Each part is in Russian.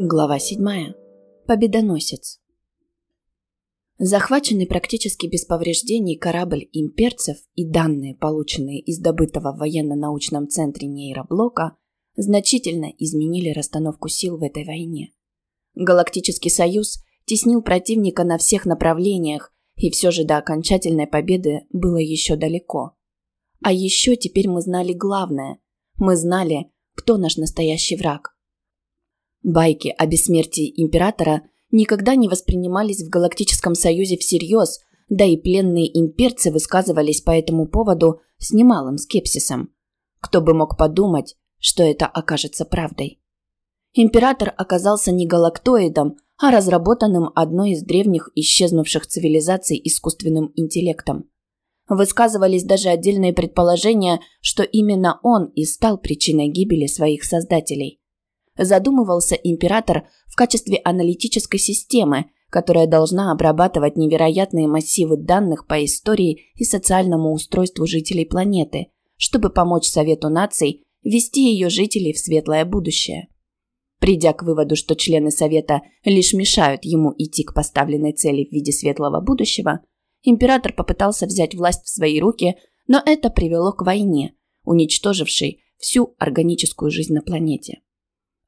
Глава 7. Победоносец. Захваченный практически без повреждений корабль имперцев и данные, полученные из добытого в военно-научном центре нейроблока, значительно изменили расстановку сил в этой войне. Галактический союз теснил противника на всех направлениях, и все же до окончательной победы было еще далеко. А еще теперь мы знали главное. Мы знали, кто наш настоящий враг – Байки о бессмертии императора никогда не воспринимались в Галактическом Союзе всерьез, да и пленные имперцы высказывались по этому поводу с немалым скепсисом. Кто бы мог подумать, что это окажется правдой. Император оказался не галактоидом, а разработанным одной из древних исчезнувших цивилизаций искусственным интеллектом. Высказывались даже отдельные предположения, что именно он и стал причиной гибели своих создателей задумывался император в качестве аналитической системы, которая должна обрабатывать невероятные массивы данных по истории и социальному устройству жителей планеты, чтобы помочь Совету наций вести ее жителей в светлое будущее. Придя к выводу, что члены Совета лишь мешают ему идти к поставленной цели в виде светлого будущего, император попытался взять власть в свои руки, но это привело к войне, уничтожившей всю органическую жизнь на планете.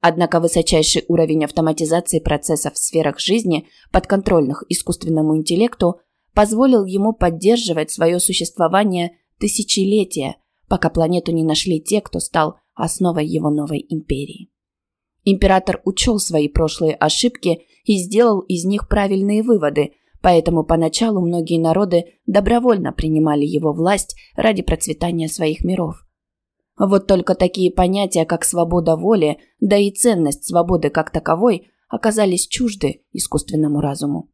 Однако высочайший уровень автоматизации процессов в сферах жизни, подконтрольных искусственному интеллекту, позволил ему поддерживать свое существование тысячелетия, пока планету не нашли те, кто стал основой его новой империи. Император учел свои прошлые ошибки и сделал из них правильные выводы, поэтому поначалу многие народы добровольно принимали его власть ради процветания своих миров – вот только такие понятия, как свобода воли, да и ценность свободы как таковой, оказались чужды искусственному разуму.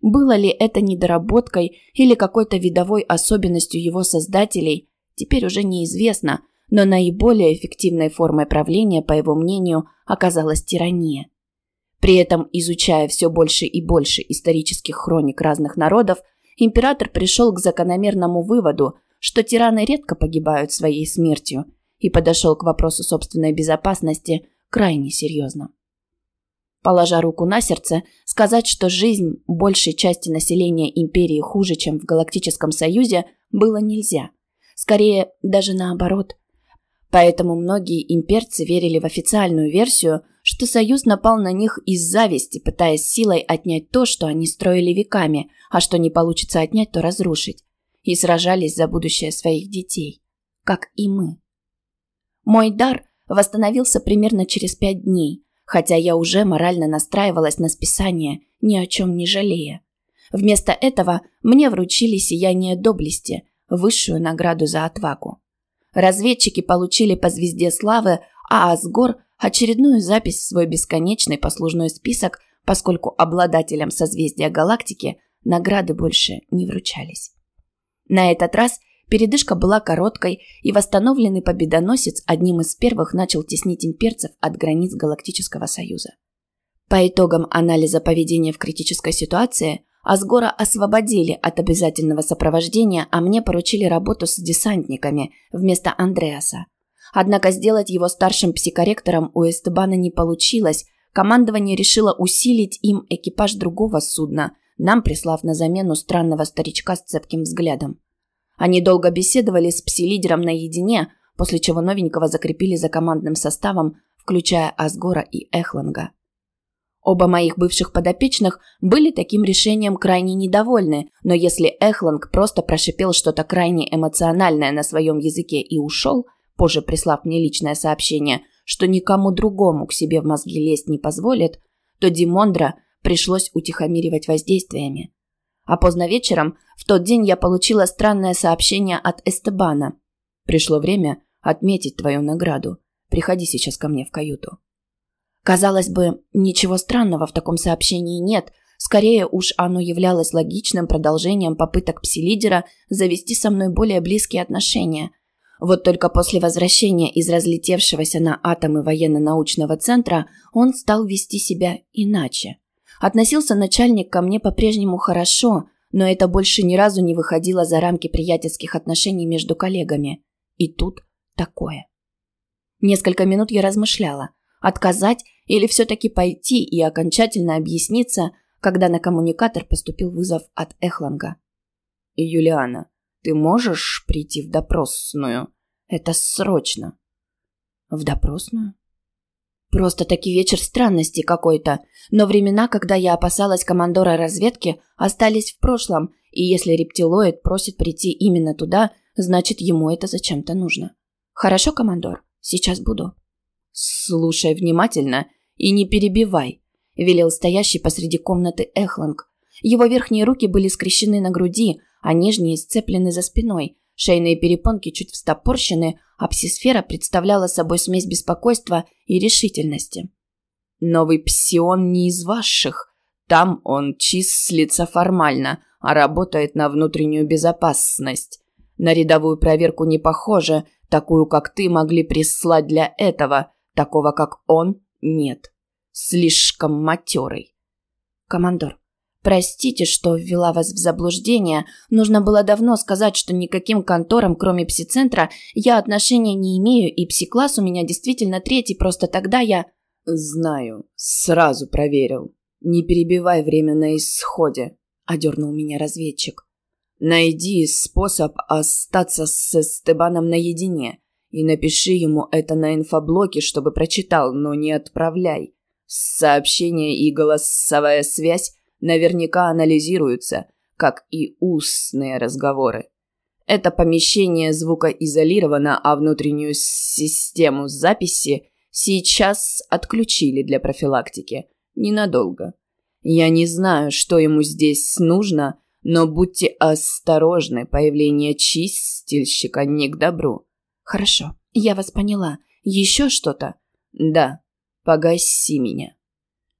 Было ли это недоработкой или какой-то видовой особенностью его создателей, теперь уже неизвестно, но наиболее эффективной формой правления, по его мнению, оказалась тирания. При этом, изучая все больше и больше исторических хроник разных народов, император пришел к закономерному выводу, что тираны редко погибают своей смертью, и подошел к вопросу собственной безопасности крайне серьезно. Положа руку на сердце, сказать, что жизнь большей части населения империи хуже, чем в Галактическом Союзе, было нельзя. Скорее, даже наоборот. Поэтому многие имперцы верили в официальную версию, что Союз напал на них из зависти, пытаясь силой отнять то, что они строили веками, а что не получится отнять, то разрушить и сражались за будущее своих детей, как и мы. Мой дар восстановился примерно через пять дней, хотя я уже морально настраивалась на списание, ни о чем не жалея. Вместо этого мне вручили сияние доблести, высшую награду за отвагу. Разведчики получили по звезде славы, а Асгор – очередную запись в свой бесконечный послужной список, поскольку обладателям созвездия галактики награды больше не вручались. На этот раз передышка была короткой, и восстановленный победоносец одним из первых начал теснить имперцев от границ Галактического Союза. По итогам анализа поведения в критической ситуации Асгора освободили от обязательного сопровождения, а мне поручили работу с десантниками вместо Андреаса. Однако сделать его старшим психоректором у Эстебана не получилось, командование решило усилить им экипаж другого судна, нам прислав на замену странного старичка с цепким взглядом. Они долго беседовали с пси-лидером наедине, после чего новенького закрепили за командным составом, включая Асгора и Эхланга. Оба моих бывших подопечных были таким решением крайне недовольны, но если Эхланг просто прошипел что-то крайне эмоциональное на своем языке и ушел, позже прислав мне личное сообщение, что никому другому к себе в мозги лезть не позволит, то Димондра пришлось утихомиривать воздействиями. А поздно вечером, в тот день я получила странное сообщение от Эстебана. «Пришло время отметить твою награду. Приходи сейчас ко мне в каюту». Казалось бы, ничего странного в таком сообщении нет. Скорее уж оно являлось логичным продолжением попыток пси-лидера завести со мной более близкие отношения. Вот только после возвращения из разлетевшегося на атомы военно-научного центра он стал вести себя иначе. Относился начальник ко мне по-прежнему хорошо, но это больше ни разу не выходило за рамки приятельских отношений между коллегами. И тут такое. Несколько минут я размышляла, отказать Или все-таки пойти и окончательно объясниться, когда на коммуникатор поступил вызов от Эхланга. «Юлиана, ты можешь прийти в допросную? Это срочно». «В допросную?» Просто-таки вечер странности какой-то, но времена, когда я опасалась командора разведки, остались в прошлом, и если рептилоид просит прийти именно туда, значит, ему это зачем-то нужно. Хорошо, командор, сейчас буду. Слушай внимательно и не перебивай, велел стоящий посреди комнаты Эхланг. Его верхние руки были скрещены на груди, а нижние сцеплены за спиной, Шейные перепонки чуть встопорщены, а псисфера представляла собой смесь беспокойства и решительности. «Новый псион не из ваших. Там он числится формально, а работает на внутреннюю безопасность. На рядовую проверку не похоже, такую, как ты, могли прислать для этого, такого, как он, нет. Слишком матерый». «Командор, Простите, что ввела вас в заблуждение. Нужно было давно сказать, что никаким конторам, кроме псицентра, я отношения не имею, и псикласс у меня действительно третий, просто тогда я... Знаю. Сразу проверил. Не перебивай время на исходе, одернул меня разведчик. Найди способ остаться с Эстебаном наедине и напиши ему это на инфоблоке, чтобы прочитал, но не отправляй. Сообщение и голосовая связь наверняка анализируются, как и устные разговоры. Это помещение звукоизолировано, а внутреннюю систему записи сейчас отключили для профилактики. Ненадолго. Я не знаю, что ему здесь нужно, но будьте осторожны, появление чистильщика не к добру. Хорошо, я вас поняла. Еще что-то? Да, погаси меня.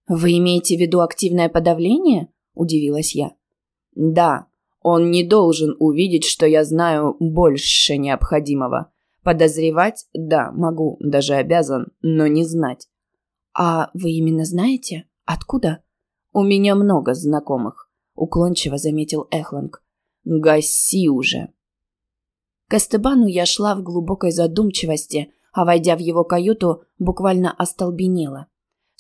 «Вы имеете в виду активное подавление?» – удивилась я. «Да, он не должен увидеть, что я знаю больше необходимого. Подозревать – да, могу, даже обязан, но не знать». «А вы именно знаете? Откуда?» «У меня много знакомых», – уклончиво заметил Эхланг. «Гаси уже». К Эстебану я шла в глубокой задумчивости, а, войдя в его каюту, буквально остолбенела.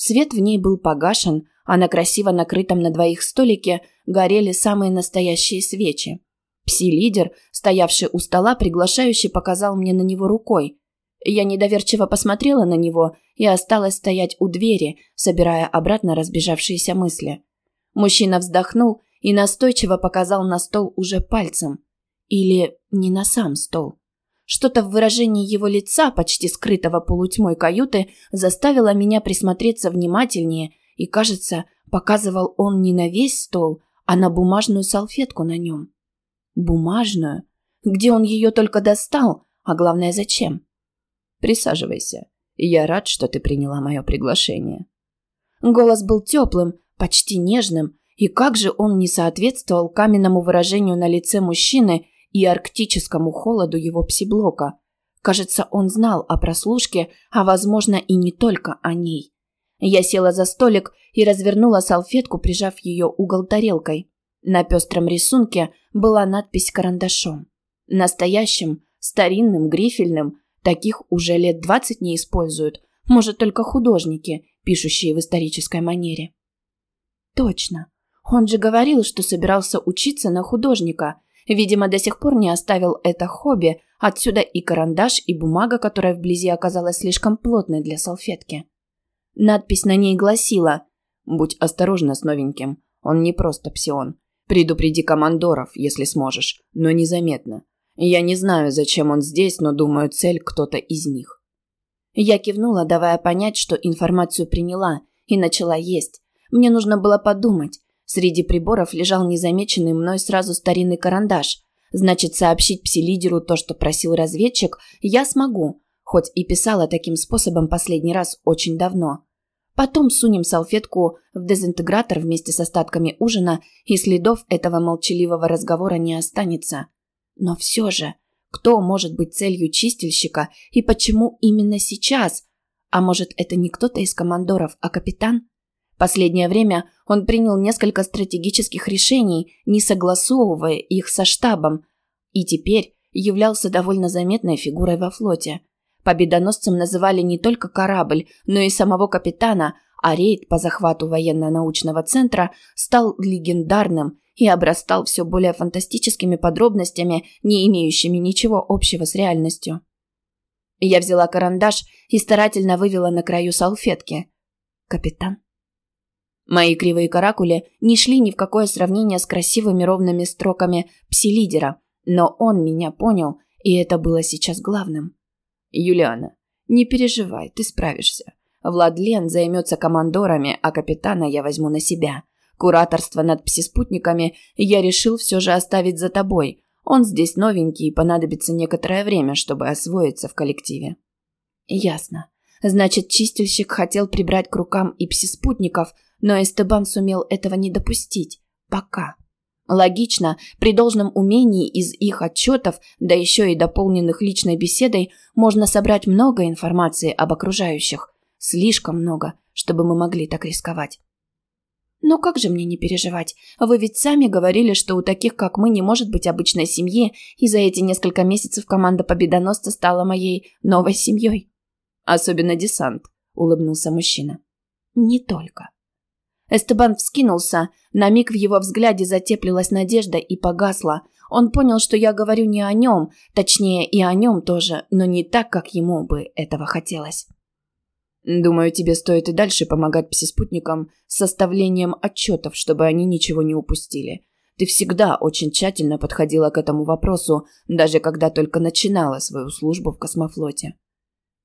Свет в ней был погашен, а на красиво накрытом на двоих столике горели самые настоящие свечи. Пси-лидер, стоявший у стола, приглашающий показал мне на него рукой. Я недоверчиво посмотрела на него и осталась стоять у двери, собирая обратно разбежавшиеся мысли. Мужчина вздохнул и настойчиво показал на стол уже пальцем. Или не на сам стол. Что-то в выражении его лица, почти скрытого полутьмой каюты, заставило меня присмотреться внимательнее, и, кажется, показывал он не на весь стол, а на бумажную салфетку на нем. Бумажную? Где он ее только достал? А главное, зачем? Присаживайся. Я рад, что ты приняла мое приглашение. Голос был теплым, почти нежным, и как же он не соответствовал каменному выражению на лице мужчины и арктическому холоду его псиблока. Кажется, он знал о прослушке, а, возможно, и не только о ней. Я села за столик и развернула салфетку, прижав ее угол тарелкой. На пестром рисунке была надпись карандашом. Настоящим, старинным, грифельным, таких уже лет двадцать не используют, может, только художники, пишущие в исторической манере. Точно. Он же говорил, что собирался учиться на художника – Видимо, до сих пор не оставил это хобби, отсюда и карандаш, и бумага, которая вблизи оказалась слишком плотной для салфетки. Надпись на ней гласила «Будь осторожна с новеньким, он не просто псион. Предупреди командоров, если сможешь, но незаметно. Я не знаю, зачем он здесь, но думаю, цель кто-то из них». Я кивнула, давая понять, что информацию приняла, и начала есть. Мне нужно было подумать, Среди приборов лежал незамеченный мной сразу старинный карандаш. Значит, сообщить пси-лидеру то, что просил разведчик, я смогу, хоть и писала таким способом последний раз очень давно. Потом сунем салфетку в дезинтегратор вместе с остатками ужина, и следов этого молчаливого разговора не останется. Но все же, кто может быть целью чистильщика и почему именно сейчас? А может, это не кто-то из командоров, а капитан? Последнее время он принял несколько стратегических решений, не согласовывая их со штабом, и теперь являлся довольно заметной фигурой во флоте. Победоносцем называли не только корабль, но и самого капитана, а рейд по захвату военно-научного центра стал легендарным и обрастал все более фантастическими подробностями, не имеющими ничего общего с реальностью. Я взяла карандаш и старательно вывела на краю салфетки. «Капитан». Мои кривые каракули не шли ни в какое сравнение с красивыми ровными строками пси-лидера, но он меня понял, и это было сейчас главным. «Юлиана, не переживай, ты справишься. Владлен займется командорами, а капитана я возьму на себя. Кураторство над пси-спутниками я решил все же оставить за тобой. Он здесь новенький и понадобится некоторое время, чтобы освоиться в коллективе». «Ясно. Значит, чистильщик хотел прибрать к рукам и пси-спутников, но Эстебан сумел этого не допустить. Пока». Логично, при должном умении из их отчетов, да еще и дополненных личной беседой, можно собрать много информации об окружающих. Слишком много, чтобы мы могли так рисковать. Но как же мне не переживать? Вы ведь сами говорили, что у таких, как мы, не может быть обычной семьи, и за эти несколько месяцев команда Победоносца стала моей новой семьей. Особенно десант, улыбнулся мужчина. Не только. Эстебан вскинулся, на миг в его взгляде затеплилась надежда и погасла. Он понял, что я говорю не о нем, точнее и о нем тоже, но не так, как ему бы этого хотелось. Думаю, тебе стоит и дальше помогать псиспутникам с составлением отчетов, чтобы они ничего не упустили. Ты всегда очень тщательно подходила к этому вопросу, даже когда только начинала свою службу в космофлоте.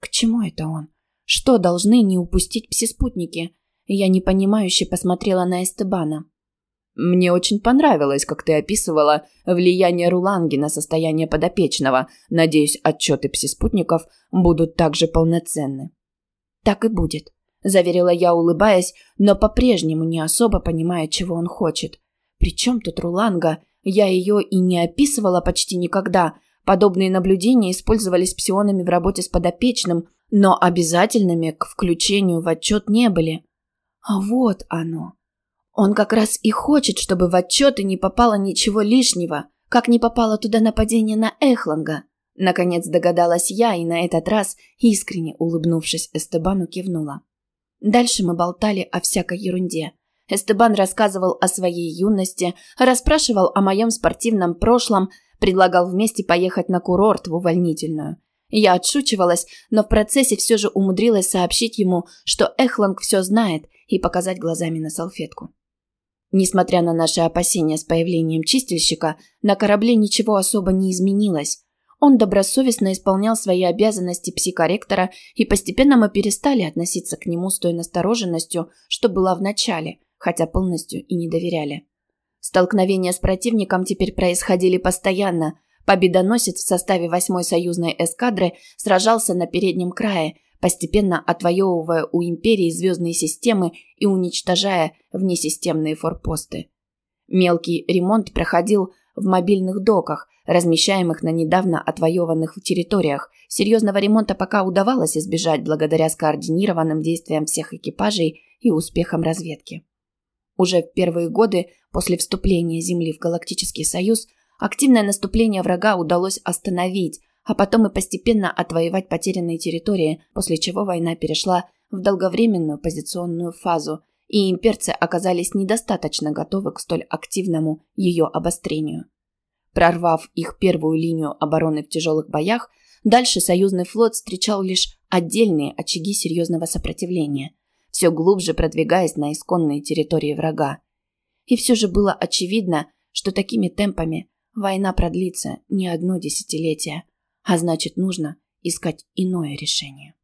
К чему это он? Что должны не упустить псиспутники? Я непонимающе посмотрела на Эстебана. Мне очень понравилось, как ты описывала влияние Руланги на состояние подопечного. Надеюсь, отчеты псиспутников будут также полноценны. Так и будет, заверила я, улыбаясь, но по-прежнему не особо понимая, чего он хочет. Причем тут Руланга? Я ее и не описывала почти никогда. Подобные наблюдения использовались псионами в работе с подопечным, но обязательными к включению в отчет не были. А вот оно. Он как раз и хочет, чтобы в отчеты не попало ничего лишнего, как не попало туда нападение на Эхланга. Наконец догадалась я и на этот раз, искренне улыбнувшись Эстебану, кивнула. Дальше мы болтали о всякой ерунде. Эстебан рассказывал о своей юности, расспрашивал о моем спортивном прошлом, предлагал вместе поехать на курорт в увольнительную. Я отшучивалась, но в процессе все же умудрилась сообщить ему, что Эхланг все знает, и показать глазами на салфетку. Несмотря на наши опасения с появлением чистильщика, на корабле ничего особо не изменилось. Он добросовестно исполнял свои обязанности психоректора, и постепенно мы перестали относиться к нему с той настороженностью, что была в начале, хотя полностью и не доверяли. Столкновения с противником теперь происходили постоянно. Победоносец в составе 8-й союзной эскадры сражался на переднем крае, постепенно отвоевывая у империи звездные системы и уничтожая внесистемные форпосты. Мелкий ремонт проходил в мобильных доках, размещаемых на недавно отвоеванных территориях. Серьезного ремонта пока удавалось избежать благодаря скоординированным действиям всех экипажей и успехам разведки. Уже в первые годы после вступления Земли в Галактический Союз активное наступление врага удалось остановить, а потом и постепенно отвоевать потерянные территории, после чего война перешла в долговременную позиционную фазу, и имперцы оказались недостаточно готовы к столь активному ее обострению. Прорвав их первую линию обороны в тяжелых боях, дальше союзный флот встречал лишь отдельные очаги серьезного сопротивления, все глубже продвигаясь на исконные территории врага. И все же было очевидно, что такими темпами война продлится не одно десятилетие – а значит, нужно искать иное решение.